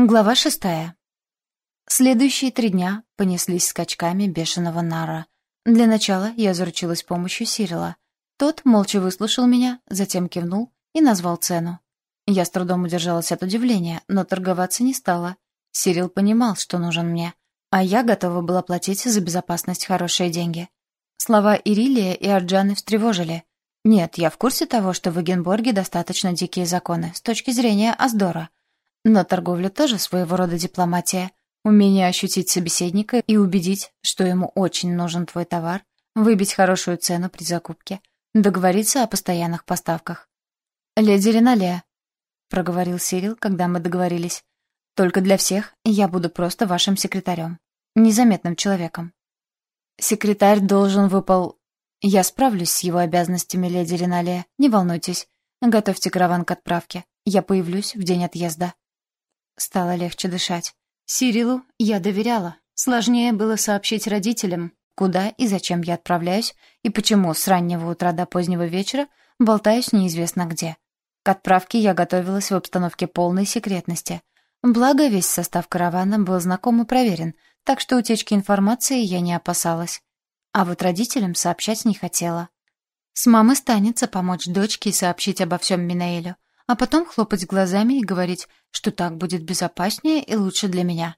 Глава шестая. Следующие три дня понеслись скачками бешеного нара. Для начала я заручилась помощью Сирила. Тот молча выслушал меня, затем кивнул и назвал цену. Я с трудом удержалась от удивления, но торговаться не стала. Сирил понимал, что нужен мне, а я готова была платить за безопасность хорошие деньги. Слова Ирилия и Арджаны встревожили. Нет, я в курсе того, что в Эгенборге достаточно дикие законы с точки зрения Аздора — но торговля тоже своего рода дипломатия. Умение ощутить собеседника и убедить, что ему очень нужен твой товар, выбить хорошую цену при закупке, договориться о постоянных поставках. «Леди Ринале», — проговорил Сирил, когда мы договорились, «только для всех я буду просто вашим секретарем, незаметным человеком». «Секретарь должен выпол...» «Я справлюсь с его обязанностями, леди Ринале, не волнуйтесь. Готовьте караван к отправке. Я появлюсь в день отъезда». Стало легче дышать. Сирилу я доверяла. Сложнее было сообщить родителям, куда и зачем я отправляюсь, и почему с раннего утра до позднего вечера болтаюсь неизвестно где. К отправке я готовилась в обстановке полной секретности. Благо, весь состав каравана был знаком и проверен, так что утечки информации я не опасалась. А вот родителям сообщать не хотела. С мамы станется помочь дочке и сообщить обо всем Минаэлю — а потом хлопать глазами и говорить, что так будет безопаснее и лучше для меня.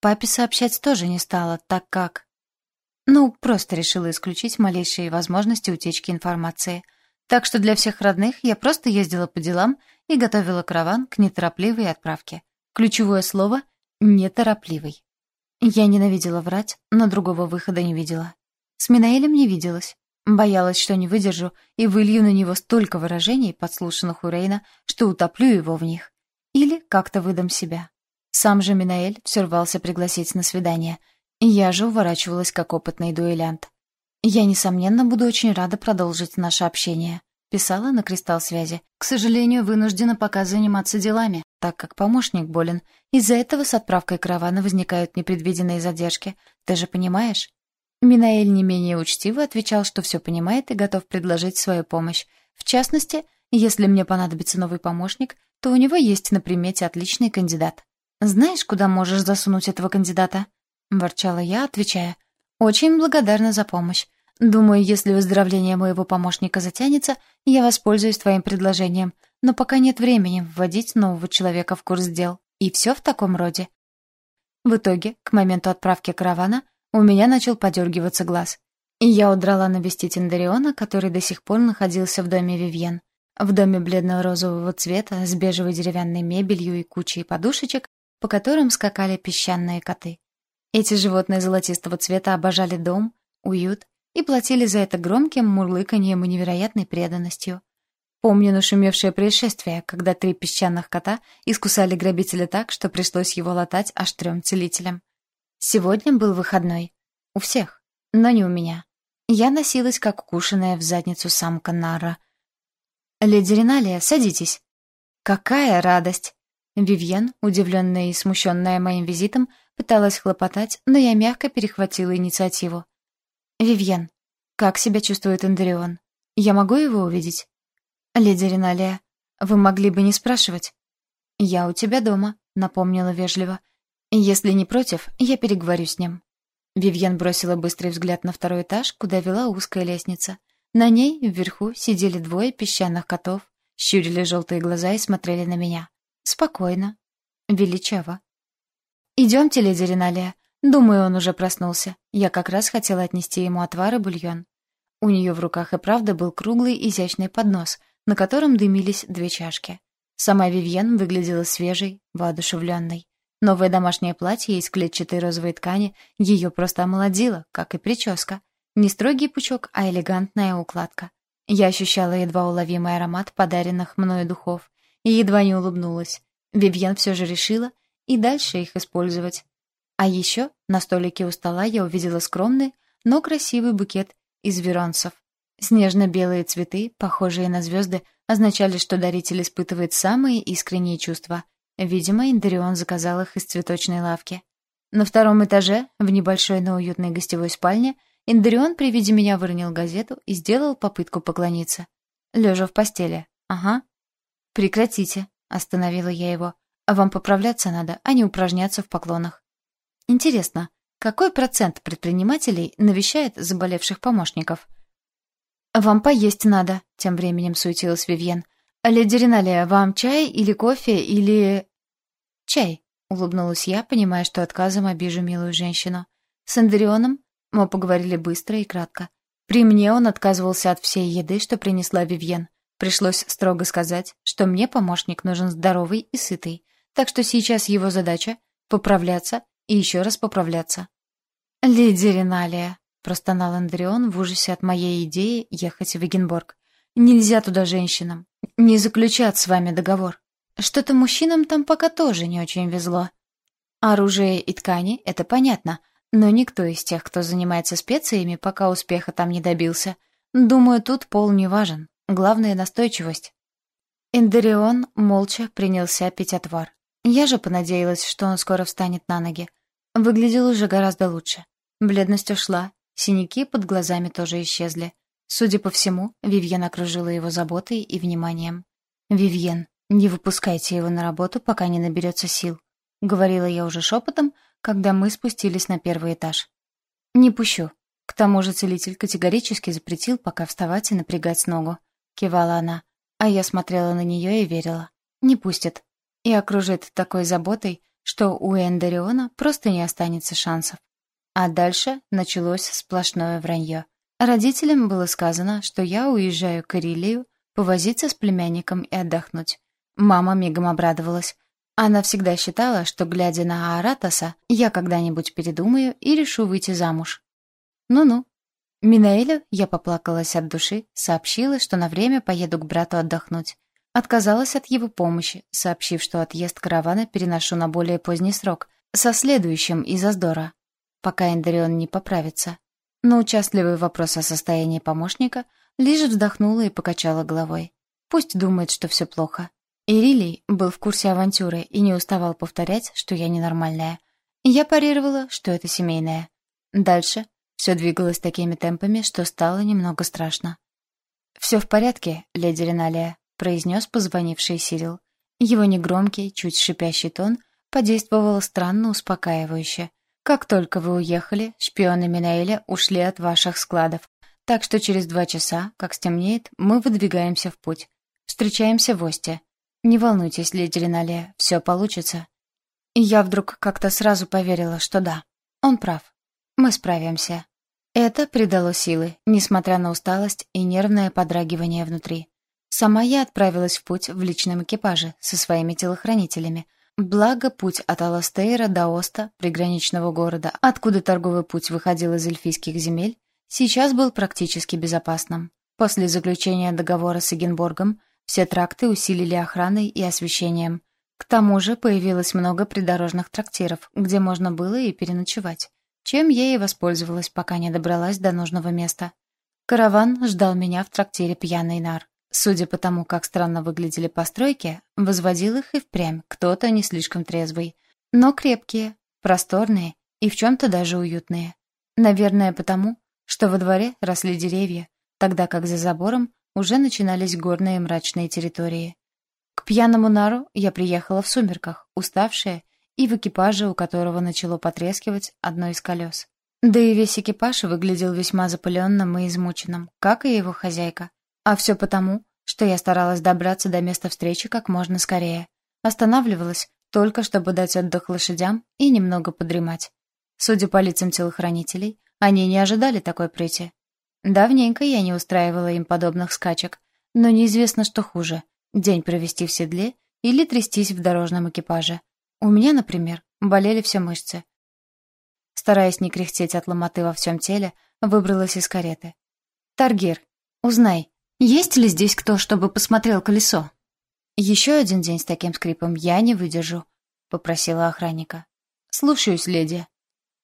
Папе сообщать тоже не стала, так как... Ну, просто решила исключить малейшие возможности утечки информации. Так что для всех родных я просто ездила по делам и готовила караван к неторопливой отправке. Ключевое слово — неторопливый. Я ненавидела врать, но другого выхода не видела. С Минаэлем не виделась. Боялась, что не выдержу и вылью на него столько выражений, подслушанных у Рейна, что утоплю его в них. Или как-то выдам себя. Сам же Минаэль все рвался пригласить на свидание. Я же уворачивалась, как опытный дуэлянт. «Я, несомненно, буду очень рада продолжить наше общение», — писала на кристалл связи. «К сожалению, вынуждена пока заниматься делами, так как помощник болен. Из-за этого с отправкой каравана возникают непредвиденные задержки. Ты же понимаешь?» Минаэль не менее учтиво отвечал, что все понимает и готов предложить свою помощь. В частности, если мне понадобится новый помощник, то у него есть на примете отличный кандидат. «Знаешь, куда можешь засунуть этого кандидата?» — ворчала я, отвечая. «Очень благодарна за помощь. Думаю, если выздоровление моего помощника затянется, я воспользуюсь твоим предложением. Но пока нет времени вводить нового человека в курс дел. И все в таком роде». В итоге, к моменту отправки каравана, у меня начал подергиваться глаз. И я удрала навестить Индариона, который до сих пор находился в доме Вивьен. В доме бледно-розового цвета, с бежевой деревянной мебелью и кучей подушечек, по которым скакали песчаные коты. Эти животные золотистого цвета обожали дом, уют и платили за это громким мурлыканьем и невероятной преданностью. Помню нашумевшее происшествие, когда три песчаных кота искусали грабителя так, что пришлось его латать аж трем целителям. Сегодня был выходной. У всех, но не у меня. Я носилась, как укушенная в задницу самка Нара. «Леди Риналия, садитесь». «Какая радость!» Вивьен, удивленная и смущенная моим визитом, пыталась хлопотать, но я мягко перехватила инициативу. «Вивьен, как себя чувствует Эндерион? Я могу его увидеть?» «Леди Риналия, вы могли бы не спрашивать». «Я у тебя дома», — напомнила вежливо. «Если не против, я переговорю с ним». Вивьен бросила быстрый взгляд на второй этаж, куда вела узкая лестница. На ней, вверху, сидели двое песчаных котов, щурили желтые глаза и смотрели на меня. Спокойно. Величаво. «Идемте, леди Риналия. Думаю, он уже проснулся. Я как раз хотела отнести ему отвар и бульон». У нее в руках и правда был круглый изящный поднос, на котором дымились две чашки. Сама Вивьен выглядела свежей, воодушевленной. Новое домашнее платье из клетчатой розовой ткани ее просто омолодило, как и прическа. Не строгий пучок, а элегантная укладка. Я ощущала едва уловимый аромат подаренных мною духов и едва не улыбнулась. Вивьен все же решила и дальше их использовать. А еще на столике у стола я увидела скромный, но красивый букет из веронцев. Снежно-белые цветы, похожие на звезды, означали, что даритель испытывает самые искренние чувства, Видимо, Индерион заказал их из цветочной лавки. На втором этаже, в небольшой, но уютной гостевой спальне, Индерион при виде меня выронил газету и сделал попытку поклониться. Лежа в постели. Ага. «Прекратите», — остановила я его. А вам поправляться надо, а не упражняться в поклонах. Интересно, какой процент предпринимателей навещает заболевших помощников? «Вам поесть надо», — тем временем суетилась Вивьен. «Леди Риналия, вам чай или кофе или...» «Чай», — улыбнулась я, понимая, что отказом обижу милую женщину. «С Андрионом мы поговорили быстро и кратко. При мне он отказывался от всей еды, что принесла Вивьен. Пришлось строго сказать, что мне помощник нужен здоровый и сытый, так что сейчас его задача — поправляться и еще раз поправляться. «Леди Риналия», — простонал Андреон в ужасе от моей идеи ехать в Эгенборг. «Нельзя туда женщинам. Не заключат с вами договор. Что-то мужчинам там пока тоже не очень везло. Оружие и ткани — это понятно, но никто из тех, кто занимается специями, пока успеха там не добился. Думаю, тут пол не важен. Главное — настойчивость». Эндерион молча принялся пить отвар. Я же понадеялась, что он скоро встанет на ноги. Выглядел уже гораздо лучше. Бледность ушла, синяки под глазами тоже исчезли. Судя по всему, Вивьен окружила его заботой и вниманием. «Вивьен, не выпускайте его на работу, пока не наберется сил», — говорила я уже шепотом, когда мы спустились на первый этаж. «Не пущу. К тому же целитель категорически запретил пока вставать и напрягать ногу», — кивала она. А я смотрела на нее и верила. «Не пустит и окружит такой заботой, что у Эндериона просто не останется шансов. А дальше началось сплошное вранье. Родителям было сказано, что я уезжаю к Ирилию повозиться с племянником и отдохнуть. Мама мигом обрадовалась. Она всегда считала, что, глядя на Аратаса, я когда-нибудь передумаю и решу выйти замуж. Ну-ну. Минаэлю я поплакалась от души, сообщила, что на время поеду к брату отдохнуть. Отказалась от его помощи, сообщив, что отъезд каравана переношу на более поздний срок, со следующим из-за сдора, пока Эндерион не поправится. Но участливый вопрос о состоянии помощника лишь вздохнула и покачала головой. Пусть думает, что все плохо. Ирилий был в курсе авантюры и не уставал повторять, что я ненормальная. Я парировала, что это семейное. Дальше все двигалось такими темпами, что стало немного страшно. «Все в порядке, леди Реналия», произнес позвонивший Сирил. Его негромкий, чуть шипящий тон подействовал странно успокаивающе. «Как только вы уехали, шпионы Минаэля ушли от ваших складов. Так что через два часа, как стемнеет, мы выдвигаемся в путь. Встречаемся в Осте. Не волнуйтесь, леди Риналия, все получится». И я вдруг как-то сразу поверила, что да, он прав. Мы справимся. Это придало силы, несмотря на усталость и нервное подрагивание внутри. Сама я отправилась в путь в личном экипаже со своими телохранителями. Благо, путь от Аластейра до Оста, приграничного города, откуда торговый путь выходил из эльфийских земель, сейчас был практически безопасным. После заключения договора с Эгенборгом все тракты усилили охраной и освещением. К тому же появилось много придорожных трактиров, где можно было и переночевать, чем я и воспользовалась, пока не добралась до нужного места. Караван ждал меня в трактире «Пьяный нар». Судя по тому, как странно выглядели постройки, возводил их и впрямь кто-то не слишком трезвый. Но крепкие, просторные и в чем-то даже уютные. Наверное, потому, что во дворе росли деревья, тогда как за забором уже начинались горные мрачные территории. К пьяному нару я приехала в сумерках, уставшая, и в экипаже, у которого начало потрескивать одно из колес. Да и весь экипаж выглядел весьма запыленным и измученным, как и его хозяйка. А все потому, что я старалась добраться до места встречи как можно скорее. Останавливалась только чтобы дать отдых лошадям и немного подремать. Судя по лицам телохранителей, они не ожидали такой прыти. Давненько я не устраивала им подобных скачек, но неизвестно, что хуже — день провести в седле или трястись в дорожном экипаже. У меня, например, болели все мышцы. Стараясь не кряхтеть от ломоты во всем теле, выбралась из кареты. «Таргир, узнай, есть ли здесь кто, чтобы посмотрел колесо? Еще один день с таким скрипом я не выдержу, попросила охранника. Слушаюсь, леди.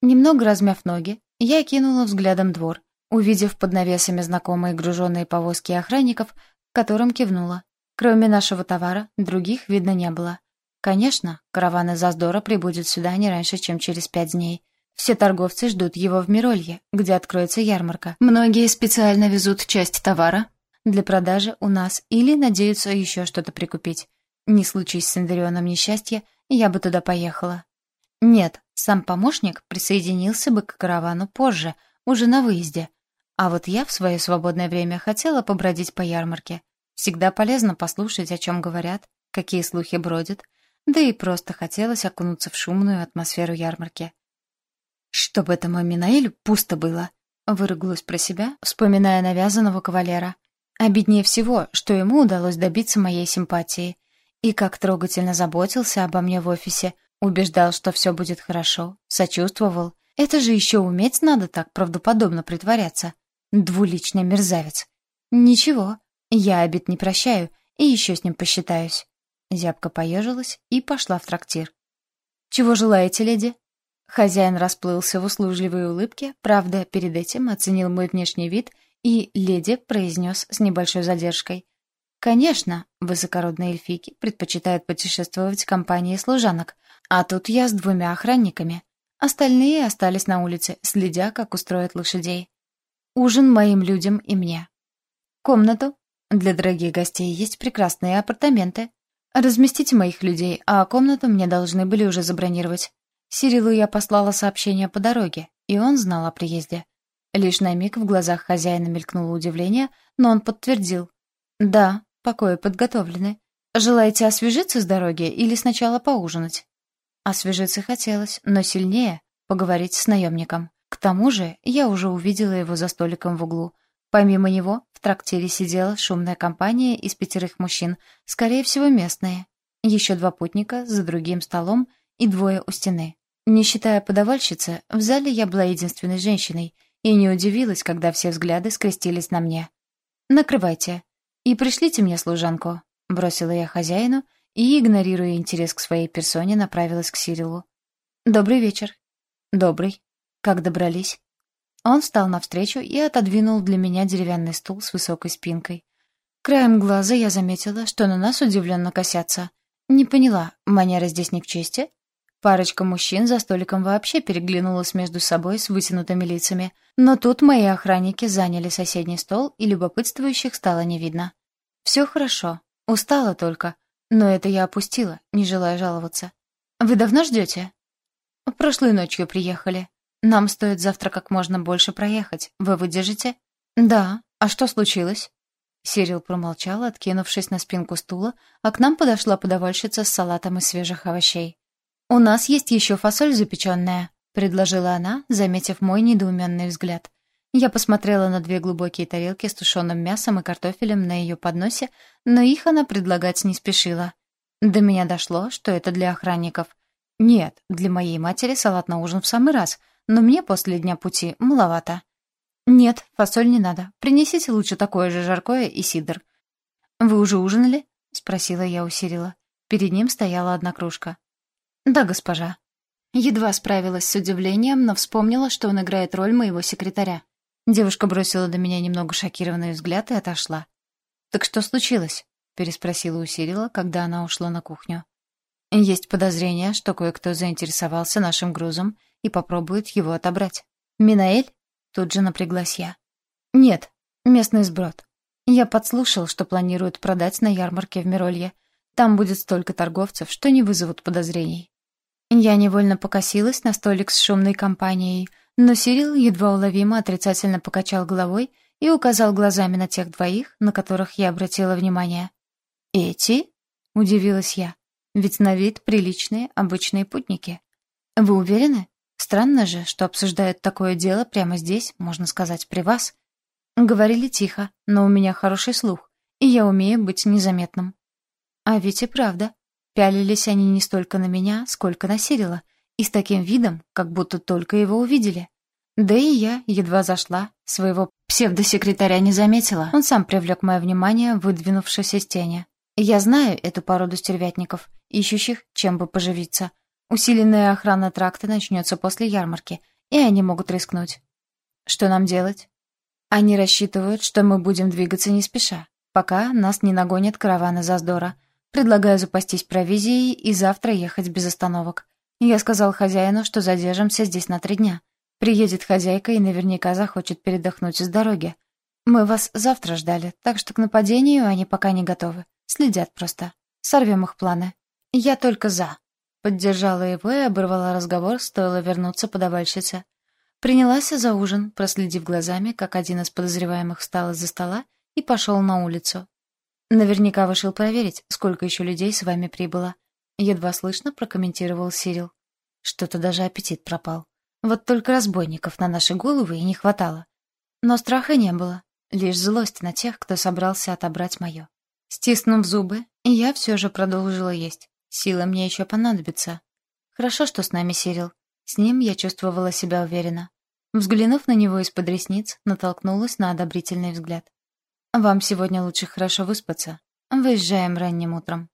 Немного размяв ноги, я кинула взглядом двор, увидев под навесами знакомые груженные повозки охранников, которым кивнула. Кроме нашего товара, других видно не было. Конечно, караван из Аздора прибудет сюда не раньше, чем через пять дней. Все торговцы ждут его в Миролье, где откроется ярмарка. Многие специально везут часть товара для продажи у нас или надеются еще что-то прикупить. Не случись с Эндарионом несчастья, я бы туда поехала. Нет, сам помощник присоединился бы к каравану позже, уже на выезде. А вот я в свое свободное время хотела побродить по ярмарке. Всегда полезно послушать, о чем говорят, какие слухи бродят, да и просто хотелось окунуться в шумную атмосферу ярмарки. «Чтобы этому Минаэлю пусто было», — выругалась про себя, вспоминая навязанного кавалера. Обиднее всего, что ему удалось добиться моей симпатии. И как трогательно заботился обо мне в офисе, убеждал, что все будет хорошо, сочувствовал. Это же еще уметь надо так правдоподобно притворяться. Двуличный мерзавец. Ничего, я обид не прощаю и еще с ним посчитаюсь. Зябка поежилась и пошла в трактир. «Чего желаете, леди?» Хозяин расплылся в услужливой улыбке, правда, перед этим оценил мой внешний вид и «леди» произнес с небольшой задержкой. Конечно, высокородные эльфийки предпочитают путешествовать в компании служанок, а тут я с двумя охранниками. Остальные остались на улице, следя, как устроят лошадей. Ужин моим людям и мне. Комнату. Для дорогих гостей есть прекрасные апартаменты. Разместите моих людей, а комнату мне должны были уже забронировать. Сирилу я послала сообщение по дороге, и он знал о приезде. Лишь на миг в глазах хозяина мелькнуло удивление, но он подтвердил. «Да, покои подготовлены. Желаете освежиться с дороги или сначала поужинать?» Освежиться хотелось, но сильнее поговорить с наемником. К тому же я уже увидела его за столиком в углу. Помимо него в трактире сидела шумная компания из пятерых мужчин, скорее всего, местные. Еще два путника за другим столом и двое у стены. Не считая подавальщицы, в зале я была единственной женщиной и не удивилась, когда все взгляды скрестились на мне. «Накрывайте. И пришлите мне служанку», — бросила я хозяину и, игнорируя интерес к своей персоне, направилась к Сирилу. «Добрый вечер». «Добрый. Как добрались?» Он встал навстречу и отодвинул для меня деревянный стул с высокой спинкой. Краем глаза я заметила, что на нас удивленно косятся. Не поняла, манера здесь не к чести? Парочка мужчин за столиком вообще переглянулась между собой с вытянутыми лицами, но тут мои охранники заняли соседний стол, и любопытствующих стало не видно. Все хорошо, устала только, но это я опустила, не желая жаловаться. «Вы давно ждете?» «Прошлой ночью приехали. Нам стоит завтра как можно больше проехать. Вы выдержите?» «Да. А что случилось?» Сирил промолчал, откинувшись на спинку стула, а к нам подошла подавальщица с салатом из свежих овощей. «У нас есть еще фасоль запеченная», — предложила она, заметив мой недоуменный взгляд. Я посмотрела на две глубокие тарелки с тушеным мясом и картофелем на ее подносе, но их она предлагать не спешила. До меня дошло, что это для охранников. Нет, для моей матери салат на ужин в самый раз, но мне после дня пути маловато. «Нет, фасоль не надо. Принесите лучше такое же жаркое и сидр». «Вы уже ужинали?» — спросила я у Сирила. Перед ним стояла одна кружка. «Да, госпожа». Едва справилась с удивлением, но вспомнила, что он играет роль моего секретаря. Девушка бросила до меня немного шокированный взгляд и отошла. «Так что случилось?» — переспросила у Сирила, когда она ушла на кухню. «Есть подозрение, что кое-кто заинтересовался нашим грузом и попробует его отобрать. Минаэль?» — тут же напряглась я. «Нет, местный сброд. Я подслушал, что планируют продать на ярмарке в Миролье. Там будет столько торговцев, что не вызовут подозрений. Я невольно покосилась на столик с шумной компанией, но Сирил едва уловимо отрицательно покачал головой и указал глазами на тех двоих, на которых я обратила внимание. «Эти?» — удивилась я. «Ведь на вид приличные, обычные путники. Вы уверены? Странно же, что обсуждают такое дело прямо здесь, можно сказать, при вас. Говорили тихо, но у меня хороший слух, и я умею быть незаметным». А ведь и правда. Пялились они не столько на меня, сколько на Сирила, и с таким видом, как будто только его увидели. Да и я, едва зашла, своего псевдосекретаря не заметила. Он сам привлек мое внимание, выдвинувшись из тени. Я знаю эту породу стервятников, ищущих, чем бы поживиться. Усиленная охрана тракта начнется после ярмарки, и они могут рискнуть. Что нам делать? Они рассчитывают, что мы будем двигаться не спеша, пока нас не нагонят караваны Заздора — Предлагаю запастись провизией и завтра ехать без остановок. Я сказал хозяину, что задержимся здесь на три дня. Приедет хозяйка и наверняка захочет передохнуть с дороги. Мы вас завтра ждали, так что к нападению они пока не готовы. Следят просто. Сорвем их планы. Я только за. Поддержала его и оборвала разговор, стоило вернуться подавальщице. Принялась за ужин, проследив глазами, как один из подозреваемых встал из-за стола и пошел на улицу. Наверняка вышел проверить, сколько еще людей с вами прибыло. Едва слышно прокомментировал Сирил. Что-то даже аппетит пропал. Вот только разбойников на наши головы и не хватало. Но страха не было, лишь злость на тех, кто собрался отобрать мое. Стиснув зубы, я все же продолжила есть. Сила мне еще понадобится. Хорошо, что с нами Сирил. С ним я чувствовала себя уверенно. Взглянув на него из-под ресниц, натолкнулась на одобрительный взгляд. «Вам сегодня лучше хорошо выспаться. Выезжаем ранним утром».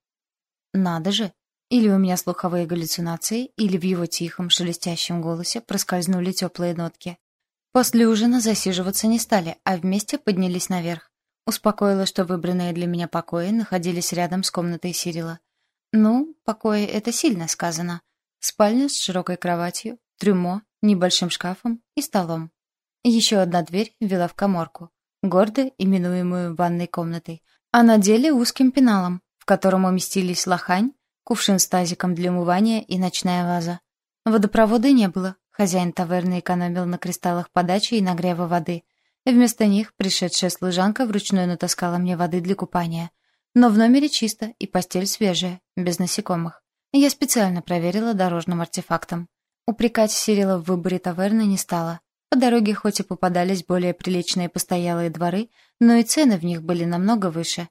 «Надо же! Или у меня слуховые галлюцинации, или в его тихом, шелестящем голосе проскользнули теплые нотки. После ужина засиживаться не стали, а вместе поднялись наверх. Успокоила, что выбранные для меня покои находились рядом с комнатой Сирила. Ну, покои — это сильно сказано. Спальня с широкой кроватью, трюмо, небольшим шкафом и столом. Еще одна дверь вела в коморку, гордо именуемую ванной комнатой, а на деле узким пеналом, в котором уместились лохань, кувшин с тазиком для умывания и ночная ваза. Водопровода не было, хозяин таверны экономил на кристаллах подачи и нагрева воды — Вместо них пришедшая служанка вручную натаскала мне воды для купания. Но в номере чисто и постель свежая, без насекомых. Я специально проверила дорожным артефактом. Упрекать Сирила в выборе таверны не стала. По дороге хоть и попадались более приличные постоялые дворы, но и цены в них были намного выше.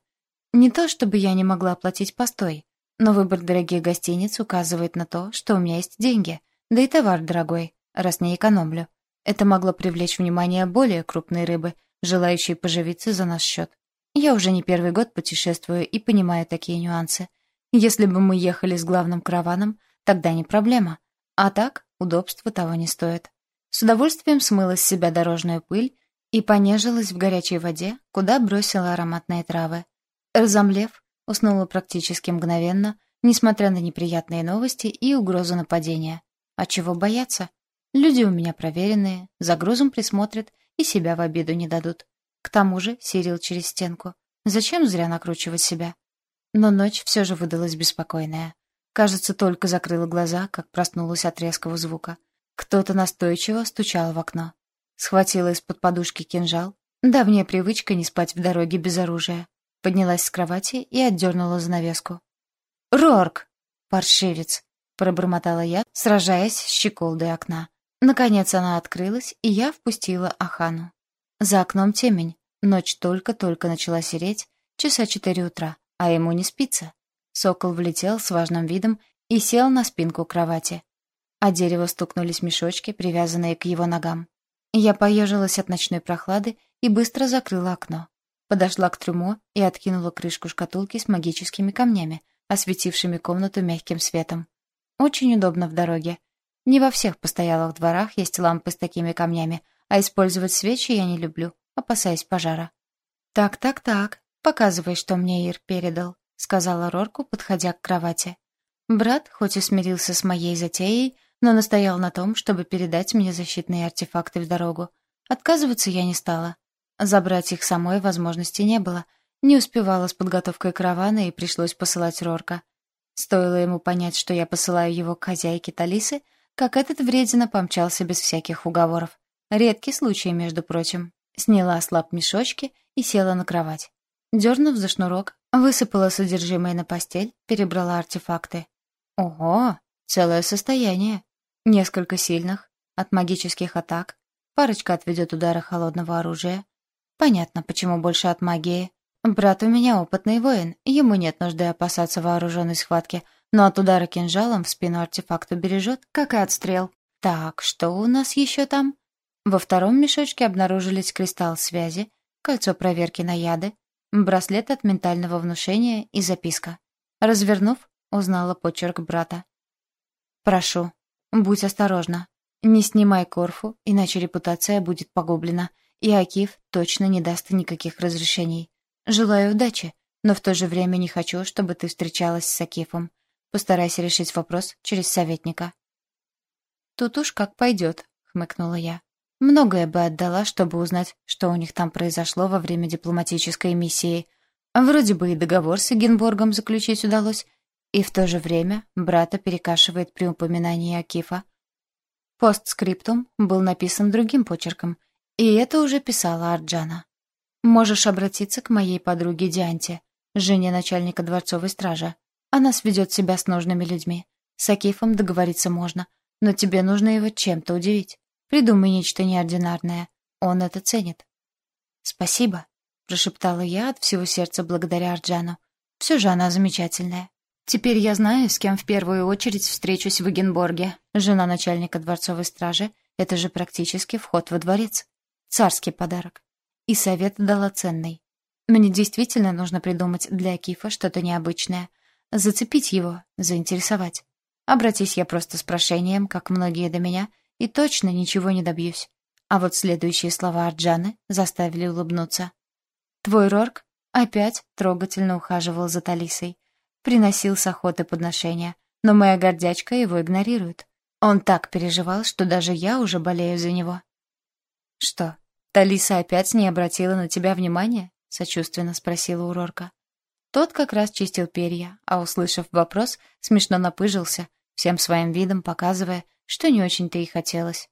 Не то чтобы я не могла оплатить постой, но выбор дорогих гостиниц указывает на то, что у меня есть деньги, да и товар дорогой, раз не экономлю. Это могло привлечь внимание более крупной рыбы, желающей поживиться за наш счет. Я уже не первый год путешествую и понимаю такие нюансы. Если бы мы ехали с главным караваном, тогда не проблема. А так, удобство того не стоит. С удовольствием смыла с себя дорожную пыль и понежилась в горячей воде, куда бросила ароматные травы. Разомлев, уснула практически мгновенно, несмотря на неприятные новости и угрозу нападения. А чего бояться? Люди у меня проверенные, за грузом присмотрят и себя в обиду не дадут. К тому же Сирил через стенку. Зачем зря накручивать себя? Но ночь все же выдалась беспокойная. Кажется, только закрыла глаза, как проснулась от резкого звука. Кто-то настойчиво стучал в окно. Схватила из-под подушки кинжал. Давняя привычка не спать в дороге без оружия. Поднялась с кровати и отдернула занавеску. «Рорк!» «Паршивец!» — пробормотала я, сражаясь с щеколдой окна. Наконец она открылась, и я впустила Ахану. За окном темень, ночь только-только начала сереть, часа четыре утра, а ему не спится. Сокол влетел с важным видом и сел на спинку кровати. А дерево стукнулись мешочки, привязанные к его ногам. Я поежилась от ночной прохлады и быстро закрыла окно. Подошла к трюмо и откинула крышку шкатулки с магическими камнями, осветившими комнату мягким светом. Очень удобно в дороге. Не во всех постоялых дворах есть лампы с такими камнями, а использовать свечи я не люблю, опасаясь пожара. «Так-так-так, показывай, что мне Ир передал», — сказала Рорку, подходя к кровати. Брат, хоть и смирился с моей затеей, но настоял на том, чтобы передать мне защитные артефакты в дорогу. Отказываться я не стала. Забрать их самой возможности не было. Не успевала с подготовкой каравана и пришлось посылать Рорка. Стоило ему понять, что я посылаю его к хозяйке Талисы, как этот вредина помчался без всяких уговоров. Редкий случай, между прочим. Сняла слаб мешочки и села на кровать. Дернув за шнурок, высыпала содержимое на постель, перебрала артефакты. Ого, целое состояние. Несколько сильных, от магических атак, парочка отведет удары холодного оружия. Понятно, почему больше от магии. Брат у меня опытный воин, ему нет нужды опасаться вооруженной схватки, но от удара кинжалом в спину артефакт убережет, как и от стрел. Так, что у нас еще там? Во втором мешочке обнаружились кристалл связи, кольцо проверки на яды, браслет от ментального внушения и записка. Развернув, узнала почерк брата. «Прошу, будь осторожна. Не снимай корфу, иначе репутация будет погублена, и Акиф точно не даст никаких разрешений. Желаю удачи, но в то же время не хочу, чтобы ты встречалась с Акифом. Постарайся решить вопрос через советника». «Тут уж как пойдет», — хмыкнула я. «Многое бы отдала, чтобы узнать, что у них там произошло во время дипломатической миссии. Вроде бы и договор с Эгенборгом заключить удалось, и в то же время брата перекашивает при упоминании Акифа. Постскриптум был написан другим почерком, и это уже писала Арджана. «Можешь обратиться к моей подруге Дианте, жене начальника дворцовой стражи. Она сведет себя с нужными людьми. С Акифом договориться можно, но тебе нужно его чем-то удивить. Придумай нечто неординарное. Он это ценит». «Спасибо», — прошептала я от всего сердца благодаря Арджану. «Все же она замечательная. Теперь я знаю, с кем в первую очередь встречусь в Эгенборге. Жена начальника дворцовой стражи — это же практически вход во дворец. Царский подарок. И совет дала ценный. Мне действительно нужно придумать для Акифа что-то необычное. Зацепить его, заинтересовать. Обратись я просто с прошением, как многие до меня, и точно ничего не добьюсь. А вот следующие слова Арджаны заставили улыбнуться. Твой Рорк опять трогательно ухаживал за Талисой. Приносил с охоты подношения, но моя гордячка его игнорирует. Он так переживал, что даже я уже болею за него. «Что, Талиса опять не обратила на тебя внимания?» — сочувственно спросила у Рорка. Тот как раз чистил перья, а, услышав вопрос, смешно напыжился, всем своим видом показывая, что не очень-то и хотелось.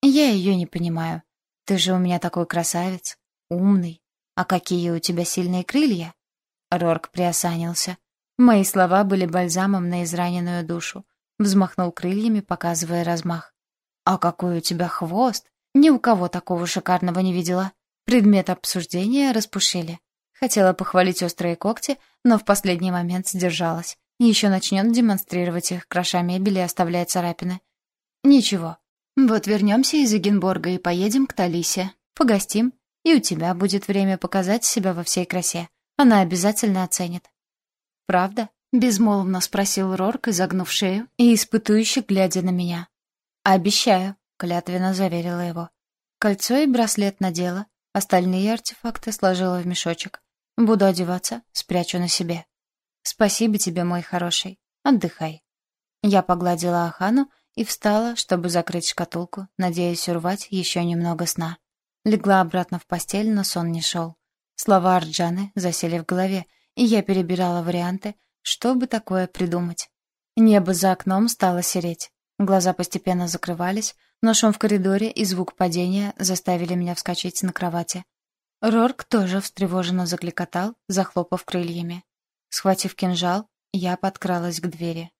«Я ее не понимаю. Ты же у меня такой красавец, умный, «А какие у тебя сильные крылья?» Рорк приосанился. Мои слова были бальзамом на израненную душу. Взмахнул крыльями, показывая размах. «А какой у тебя хвост! Ни у кого такого шикарного не видела!» Предмет обсуждения распушили. Хотела похвалить острые когти, но в последний момент сдержалась. Еще начнет демонстрировать их, кроша мебели оставляя царапины. Ничего. Вот вернемся из Эгенборга и поедем к Талисе. Погостим, и у тебя будет время показать себя во всей красе. Она обязательно оценит». «Правда?» — безмолвно спросил Рорк, изогнув шею и испытующе глядя на меня. «Обещаю», — клятвенно заверила его. Кольцо и браслет надела, остальные артефакты сложила в мешочек. Буду одеваться, спрячу на себе. «Спасибо тебе, мой хороший. Отдыхай». Я погладила Ахану и встала, чтобы закрыть шкатулку, надеясь урвать еще немного сна. Легла обратно в постель, но сон не шел. Слова Арджаны засели в голове, и я перебирала варианты, что бы такое придумать. Небо за окном стало сереть. Глаза постепенно закрывались, но шум в коридоре и звук падения заставили меня вскочить на кровати. Рорк тоже встревоженно закликотал, захлопав крыльями. Схватив кинжал, я подкралась к двери.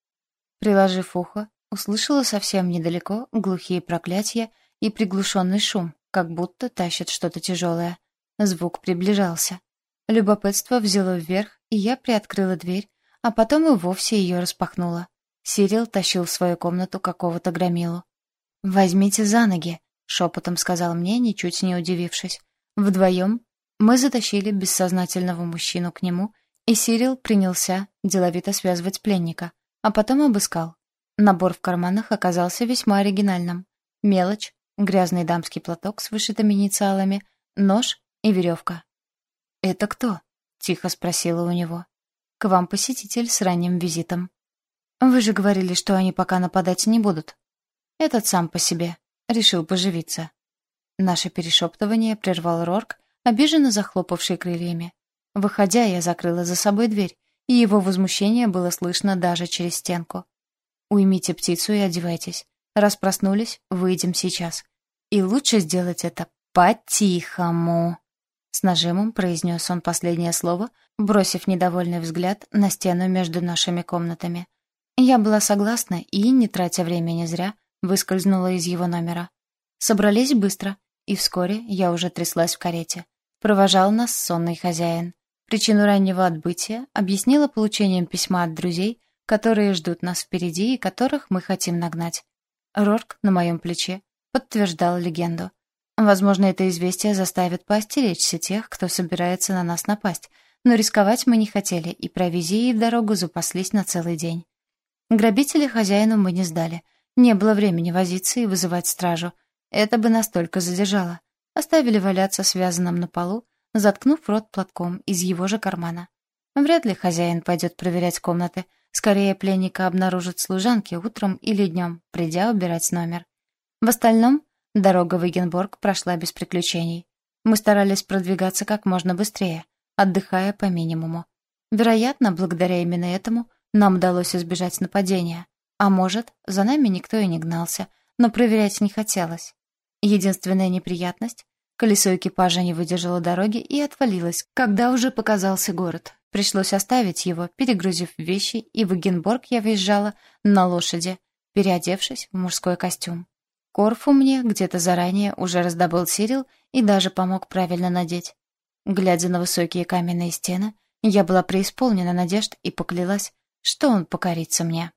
Приложив ухо, услышала совсем недалеко глухие проклятия и приглушенный шум, как будто тащит что-то тяжелое. Звук приближался. Любопытство взяло вверх, и я приоткрыла дверь, а потом и вовсе ее распахнула. Сирил тащил в свою комнату какого-то громилу. «Возьмите за ноги», — шепотом сказал мне, ничуть не удивившись. Вдвоем мы затащили бессознательного мужчину к нему, и Сирил принялся деловито связывать пленника, а потом обыскал. Набор в карманах оказался весьма оригинальным. Мелочь, грязный дамский платок с вышитыми инициалами, нож и веревка. «Это кто?» — тихо спросила у него. «К вам посетитель с ранним визитом». «Вы же говорили, что они пока нападать не будут». «Этот сам по себе. Решил поживиться». Наше перешептывание прервал Рорк, обиженно захлопавший крыльями. Выходя, я закрыла за собой дверь, и его возмущение было слышно даже через стенку. «Уймите птицу и одевайтесь. Раз проснулись, выйдем сейчас. И лучше сделать это по-тихому. С нажимом произнес он последнее слово, бросив недовольный взгляд на стену между нашими комнатами. Я была согласна и, не тратя времени зря, выскользнула из его номера. Собрались быстро, и вскоре я уже тряслась в карете. Провожал нас сонный хозяин. Причину раннего отбытия объяснила получением письма от друзей, которые ждут нас впереди и которых мы хотим нагнать. Рорк на моем плече подтверждал легенду. Возможно, это известие заставит поостеречься тех, кто собирается на нас напасть, но рисковать мы не хотели, и провизией в дорогу запаслись на целый день. Грабителя хозяину мы не сдали. Не было времени возиться и вызывать стражу. Это бы настолько задержало. Оставили валяться связанным на полу, заткнув рот платком из его же кармана. Вряд ли хозяин пойдет проверять комнаты, Скорее пленника обнаружат служанки утром или днем, придя убирать номер. В остальном, дорога в Эгенборг прошла без приключений. Мы старались продвигаться как можно быстрее. отдыхая по минимуму. Вероятно, благодаря именно этому нам удалось избежать нападения. А может, за нами никто и не гнался, но проверять не хотелось. Единственная неприятность — колесо экипажа не выдержало дороги и отвалилось, когда уже показался город. Пришлось оставить его, перегрузив вещи, и в Эгенборг я въезжала на лошади, переодевшись в мужской костюм. Корфу мне где-то заранее уже раздобыл Сирил и даже помог правильно надеть. Глядя на высокие каменные стены, я была преисполнена надежд и поклялась, что он покорится мне.